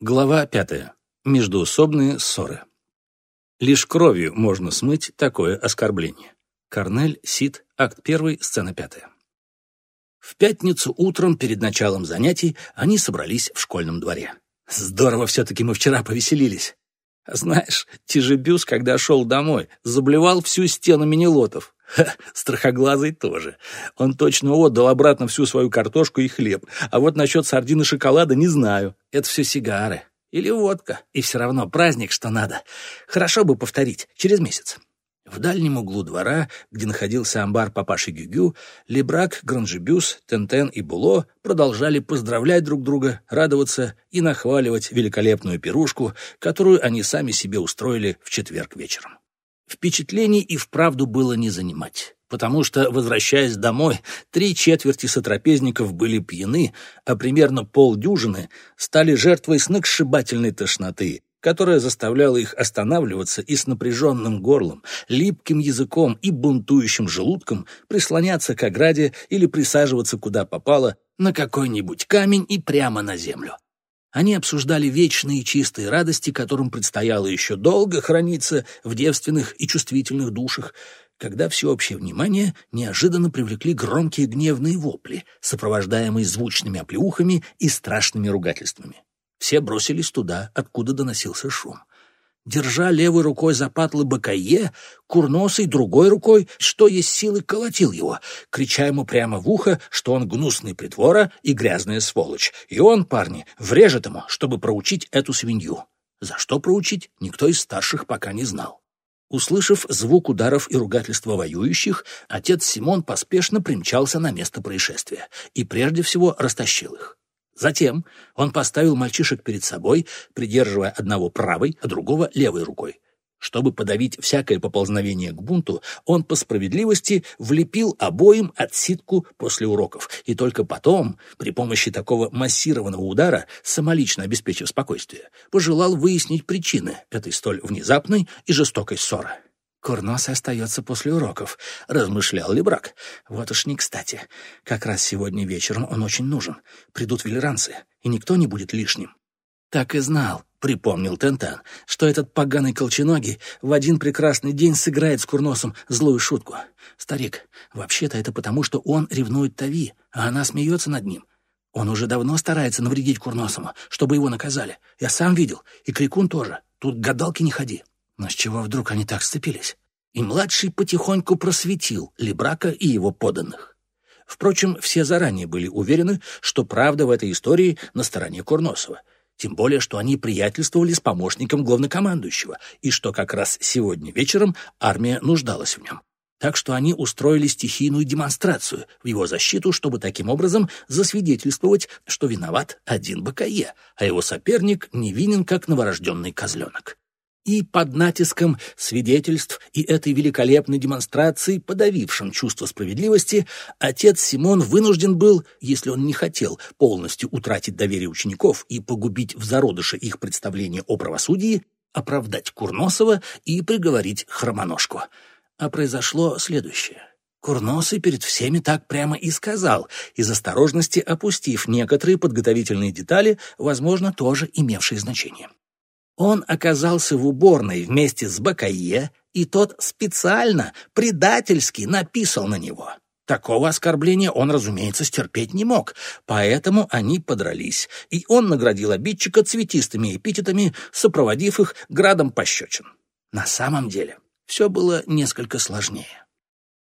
Глава пятая. Междуусобные ссоры. Лишь кровью можно смыть такое оскорбление. Корнель, Сид, акт 1, сцена 5. В пятницу утром перед началом занятий они собрались в школьном дворе. Здорово все-таки мы вчера повеселились. Знаешь, Тижебюс, когда шел домой, заблевал всю стену минилотов. Ха, страхоглазый тоже. Он точно отдал обратно всю свою картошку и хлеб. А вот насчет сардин шоколада не знаю. Это все сигары. Или водка. И все равно праздник, что надо. Хорошо бы повторить. Через месяц. В дальнем углу двора, где находился амбар папаши Гюгю, Лебрак, Гранжебюс, Тентен и Було продолжали поздравлять друг друга, радоваться и нахваливать великолепную пирушку, которую они сами себе устроили в четверг вечером. Впечатлений и вправду было не занимать, потому что, возвращаясь домой, три четверти сотрапезников были пьяны, а примерно полдюжины стали жертвой сногсшибательной тошноты, которая заставляла их останавливаться и с напряженным горлом, липким языком и бунтующим желудком прислоняться к ограде или присаживаться куда попало на какой-нибудь камень и прямо на землю. Они обсуждали вечные чистые радости, которым предстояло еще долго храниться в девственных и чувствительных душах, когда всеобщее внимание неожиданно привлекли громкие гневные вопли, сопровождаемые звучными оплеухами и страшными ругательствами. Все бросились туда, откуда доносился шум держа левой рукой за патлы Бакае, курносой другой рукой, что есть силы, колотил его, крича ему прямо в ухо, что он гнусный притвора и грязная сволочь, и он, парни, врежет ему, чтобы проучить эту свинью. За что проучить, никто из старших пока не знал. Услышав звук ударов и ругательства воюющих, отец Симон поспешно примчался на место происшествия и прежде всего растащил их. Затем он поставил мальчишек перед собой, придерживая одного правой, а другого левой рукой. Чтобы подавить всякое поползновение к бунту, он по справедливости влепил обоим отсидку после уроков, и только потом, при помощи такого массированного удара, самолично обеспечив спокойствие, пожелал выяснить причины этой столь внезапной и жестокой ссоры. Курнос остается после уроков, размышлял Лебрак. Вот уж не кстати. Как раз сегодня вечером он очень нужен. Придут велеранцы, и никто не будет лишним. Так и знал, припомнил Тентан, что этот поганый колченогий в один прекрасный день сыграет с Курносом злую шутку. Старик, вообще-то это потому, что он ревнует Тави, а она смеется над ним. Он уже давно старается навредить Курносому, чтобы его наказали. Я сам видел, и Крикун тоже. Тут гадалки не ходи. Но с чего вдруг они так сцепились? И младший потихоньку просветил Лебрака и его поданных. Впрочем, все заранее были уверены, что правда в этой истории на стороне Курносова. Тем более, что они приятельствовали с помощником главнокомандующего, и что как раз сегодня вечером армия нуждалась в нем. Так что они устроили стихийную демонстрацию в его защиту, чтобы таким образом засвидетельствовать, что виноват один Бакае, а его соперник невинен, как новорожденный козленок. И под натиском свидетельств и этой великолепной демонстрации, подавившим чувство справедливости, отец Симон вынужден был, если он не хотел полностью утратить доверие учеников и погубить в зародыше их представление о правосудии, оправдать Курносова и приговорить Хромоножку. А произошло следующее. Курносый перед всеми так прямо и сказал, из осторожности опустив некоторые подготовительные детали, возможно, тоже имевшие значение. Он оказался в уборной вместе с Бакае, и тот специально, предательски написал на него. Такого оскорбления он, разумеется, стерпеть не мог, поэтому они подрались, и он наградил обидчика цветистыми эпитетами, сопроводив их градом пощечин. На самом деле все было несколько сложнее.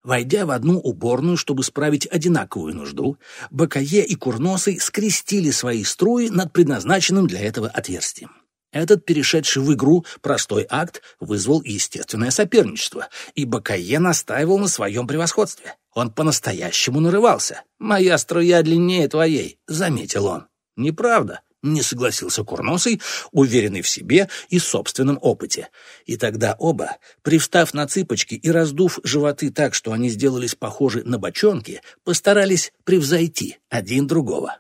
Войдя в одну уборную, чтобы справить одинаковую нужду, Бакае и Курносый скрестили свои струи над предназначенным для этого отверстием. Этот перешедший в игру простой акт вызвал естественное соперничество, и Бакае настаивал на своем превосходстве. Он по-настоящему нарывался. «Моя струя длиннее твоей», — заметил он. «Неправда», — не согласился Курносый, уверенный в себе и собственном опыте. И тогда оба, привстав на цыпочки и раздув животы так, что они сделались похожи на бочонки, постарались превзойти один другого.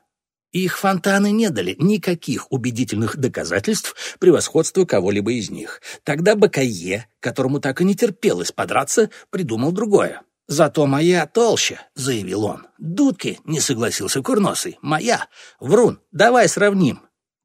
Их фонтаны не дали никаких убедительных доказательств превосходства кого-либо из них. Тогда Бакае, которому так и не терпелось подраться, придумал другое. «Зато моя толще», — заявил он. «Дудки», — не согласился Курносый. «Моя. Врун, давай сравним».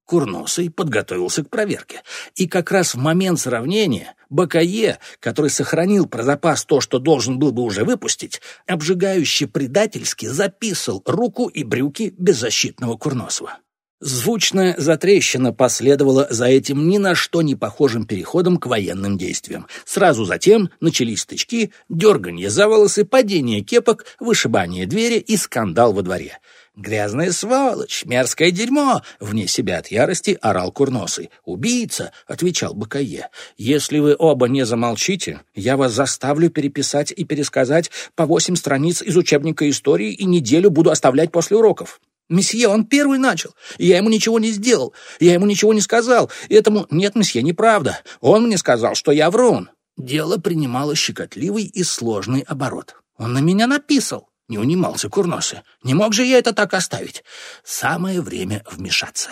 Курносый подготовился к проверке. И как раз в момент сравнения Бакае, который сохранил про запас то, что должен был бы уже выпустить, обжигающе предательски записал руку и брюки беззащитного Курносова. Звучная затрещина последовала за этим ни на что не похожим переходом к военным действиям. Сразу затем начались стычки, дерганье за волосы, падение кепок, вышибание двери и скандал во дворе. «Грязная сволочь! Мерзкое дерьмо!» — вне себя от ярости орал Курносый. «Убийца!» — отвечал Бакае. «Если вы оба не замолчите, я вас заставлю переписать и пересказать по восемь страниц из учебника истории и неделю буду оставлять после уроков». «Месье, он первый начал. Я ему ничего не сделал. Я ему ничего не сказал. Этому... Нет, месье, неправда. Он мне сказал, что я врун». Дело принимало щекотливый и сложный оборот. «Он на меня написал». Не унимался Курносы. «Не мог же я это так оставить?» Самое время вмешаться.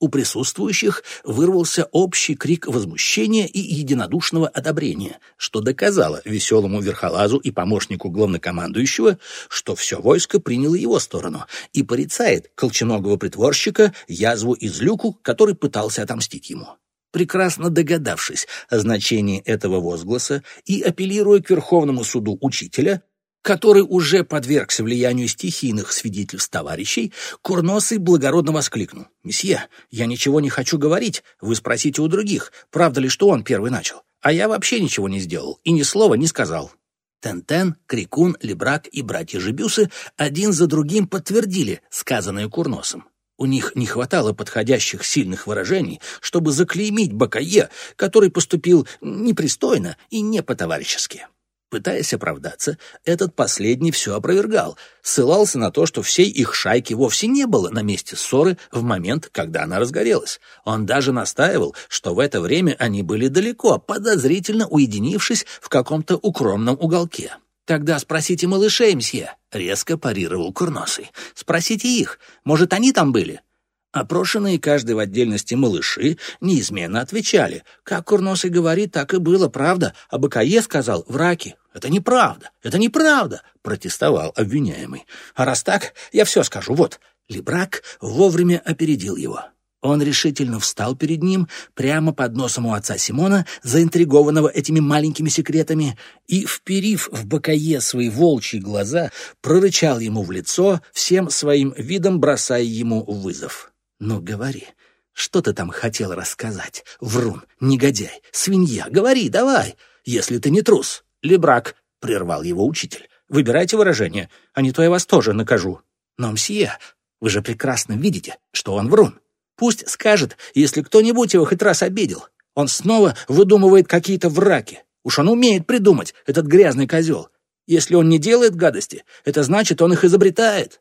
У присутствующих вырвался общий крик возмущения и единодушного одобрения, что доказало веселому верхолазу и помощнику главнокомандующего, что все войско приняло его сторону и порицает колченогого притворщика язву из люку, который пытался отомстить ему. Прекрасно догадавшись о значении этого возгласа и апеллируя к Верховному суду учителя, который уже подвергся влиянию стихийных свидетельств товарищей, Курносый благородно воскликнул. «Месье, я ничего не хочу говорить. Вы спросите у других, правда ли, что он первый начал. А я вообще ничего не сделал и ни слова не сказал». Тентен, Крикун, Лебрак и братья Жебюсы один за другим подтвердили сказанное Курносом. У них не хватало подходящих сильных выражений, чтобы заклеймить Бакае, который поступил непристойно и не по-товарищески. Пытаясь оправдаться, этот последний все опровергал, ссылался на то, что всей их шайки вовсе не было на месте ссоры в момент, когда она разгорелась. Он даже настаивал, что в это время они были далеко, подозрительно уединившись в каком-то укромном уголке. «Тогда спросите малышей, мсье», — резко парировал Курносый. «Спросите их. Может, они там были?» Опрошенные каждый в отдельности малыши неизменно отвечали. Как Курносый говорит, так и было, правда. А Бакае сказал «враки». «Это неправда, это неправда», — протестовал обвиняемый. «А раз так, я все скажу. Вот». Лебрак вовремя опередил его. Он решительно встал перед ним, прямо под носом у отца Симона, заинтригованного этими маленькими секретами, и, вперив в Бакае свои волчьи глаза, прорычал ему в лицо, всем своим видом бросая ему вызов. «Ну, говори, что ты там хотел рассказать? Врун, негодяй, свинья, говори, давай, если ты не трус!» «Лебрак», — прервал его учитель, — «выбирайте выражение, а не то я вас тоже накажу». «Но, мсье, вы же прекрасно видите, что он врун. Пусть скажет, если кто-нибудь его хоть раз обидел. Он снова выдумывает какие-то враки. Уж он умеет придумать, этот грязный козел. Если он не делает гадости, это значит, он их изобретает».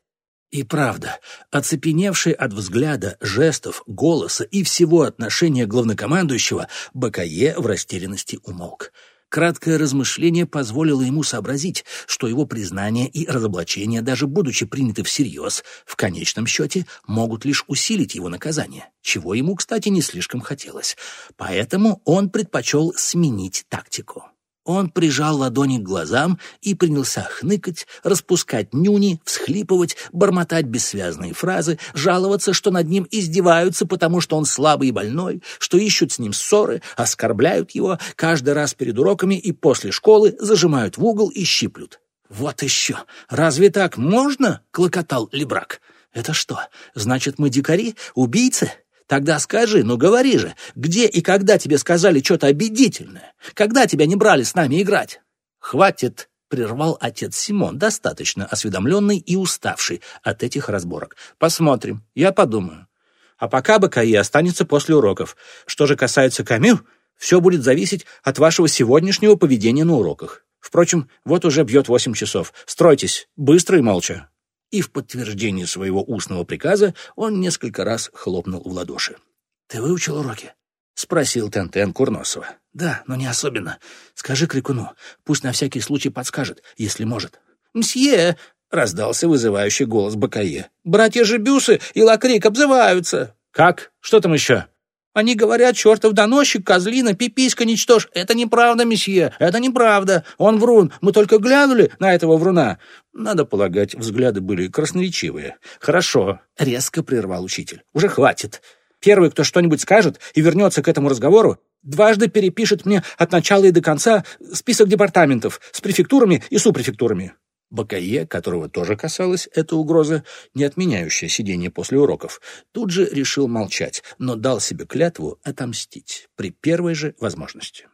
И правда, оцепеневший от взгляда, жестов, голоса и всего отношения главнокомандующего, Бакае в растерянности умолк. Краткое размышление позволило ему сообразить, что его признание и разоблачение, даже будучи приняты всерьез, в конечном счете могут лишь усилить его наказание, чего ему, кстати, не слишком хотелось. Поэтому он предпочел сменить тактику. Он прижал ладони к глазам и принялся хныкать, распускать нюни, всхлипывать, бормотать бессвязные фразы, жаловаться, что над ним издеваются, потому что он слабый и больной, что ищут с ним ссоры, оскорбляют его, каждый раз перед уроками и после школы зажимают в угол и щиплют. «Вот еще! Разве так можно?» — клокотал Лебрак. «Это что, значит, мы дикари, убийцы?» Тогда скажи, ну говори же, где и когда тебе сказали что-то обидительное? Когда тебя не брали с нами играть? Хватит, прервал отец Симон, достаточно осведомленный и уставший от этих разборок. Посмотрим, я подумаю. А пока БКИ останется после уроков. Что же касается Камю, все будет зависеть от вашего сегодняшнего поведения на уроках. Впрочем, вот уже бьет восемь часов. Стройтесь, быстро и молча и в подтверждение своего устного приказа он несколько раз хлопнул в ладоши. «Ты выучил уроки?» — спросил Тентен Курносова. «Да, но не особенно. Скажи Крикуну, пусть на всякий случай подскажет, если может». «Мсье!» — раздался вызывающий голос Бакае. «Братья Жебюсы и Лакрик обзываются!» «Как? Что там еще?» Они говорят, чертов доносчик, козлина, пиписька, ничтож. Это неправда, месье, это неправда. Он врун. Мы только глянули на этого вруна. Надо полагать, взгляды были красноречивые. Хорошо, резко прервал учитель. Уже хватит. Первый, кто что-нибудь скажет и вернется к этому разговору, дважды перепишет мне от начала и до конца список департаментов с префектурами и супрефектурами. Бакае, которого тоже касалась эта угроза, не отменяющая сидение после уроков, тут же решил молчать, но дал себе клятву отомстить при первой же возможности.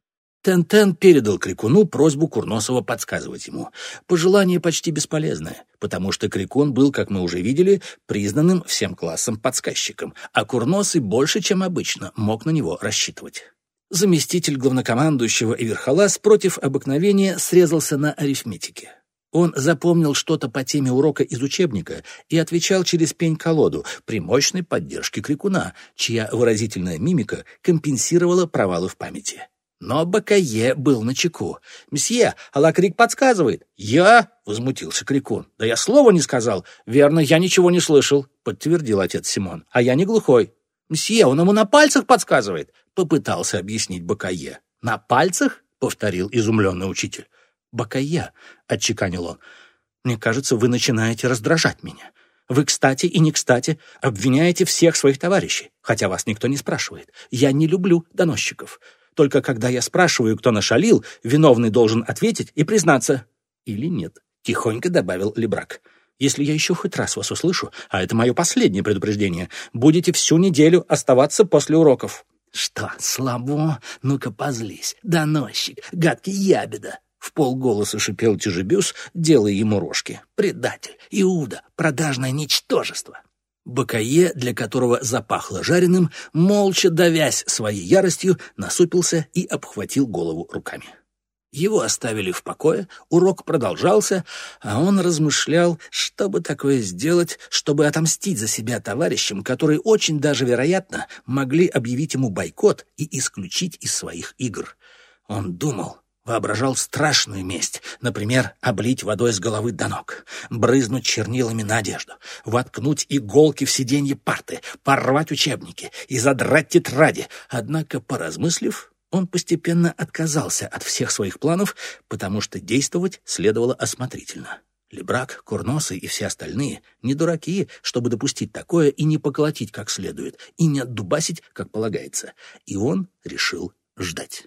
Тен-Тен передал Крикуну просьбу Курносова подсказывать ему. Пожелание почти бесполезное, потому что Крикун был, как мы уже видели, признанным всем классом подсказчиком, а Курносый больше, чем обычно, мог на него рассчитывать. Заместитель главнокомандующего и верхолаз против обыкновения срезался на арифметике. Он запомнил что-то по теме урока из учебника и отвечал через пень-колоду при мощной поддержке крикуна, чья выразительная мимика компенсировала провалы в памяти. Но Бакае был на чеку. «Месье, Алакрик подсказывает». «Я?» — возмутился Крикун. «Да я слова не сказал». «Верно, я ничего не слышал», — подтвердил отец Симон. «А я не глухой». «Мсье, он ему на пальцах подсказывает», — попытался объяснить Бакае. «На пальцах?» — повторил изумленный учитель. «Бакае», — отчеканил он, — «мне кажется, вы начинаете раздражать меня. Вы, кстати и не кстати, обвиняете всех своих товарищей, хотя вас никто не спрашивает. Я не люблю доносчиков. Только когда я спрашиваю, кто нашалил, виновный должен ответить и признаться. Или нет, тихонько добавил Лебрак. Если я еще хоть раз вас услышу, а это мое последнее предупреждение, будете всю неделю оставаться после уроков. Что, слабо? Ну-ка позлись. Доносчик, гадкий ябеда. В полголоса шипел Тяжебюс, делая ему рожки. Предатель, Иуда, продажное ничтожество. Бакае, для которого запахло жареным, молча давясь своей яростью, насупился и обхватил голову руками. Его оставили в покое, урок продолжался, а он размышлял, что бы такое сделать, чтобы отомстить за себя товарищам, которые очень даже вероятно могли объявить ему бойкот и исключить из своих игр. Он думал, Воображал страшную месть, например, облить водой с головы до ног, брызнуть чернилами на одежду, воткнуть иголки в сиденье парты, порвать учебники и задрать тетради. Однако, поразмыслив, он постепенно отказался от всех своих планов, потому что действовать следовало осмотрительно. Лебрак, Курносый и все остальные не дураки, чтобы допустить такое и не поколотить как следует, и не отдубасить, как полагается. И он решил ждать.